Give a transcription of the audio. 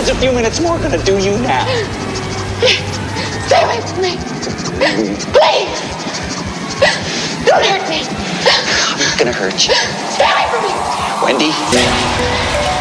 What's a few minutes more gonna do you now? Stay away from me. Please. Don't hurt me. I'm not gonna hurt you. Stay away from me. Wendy?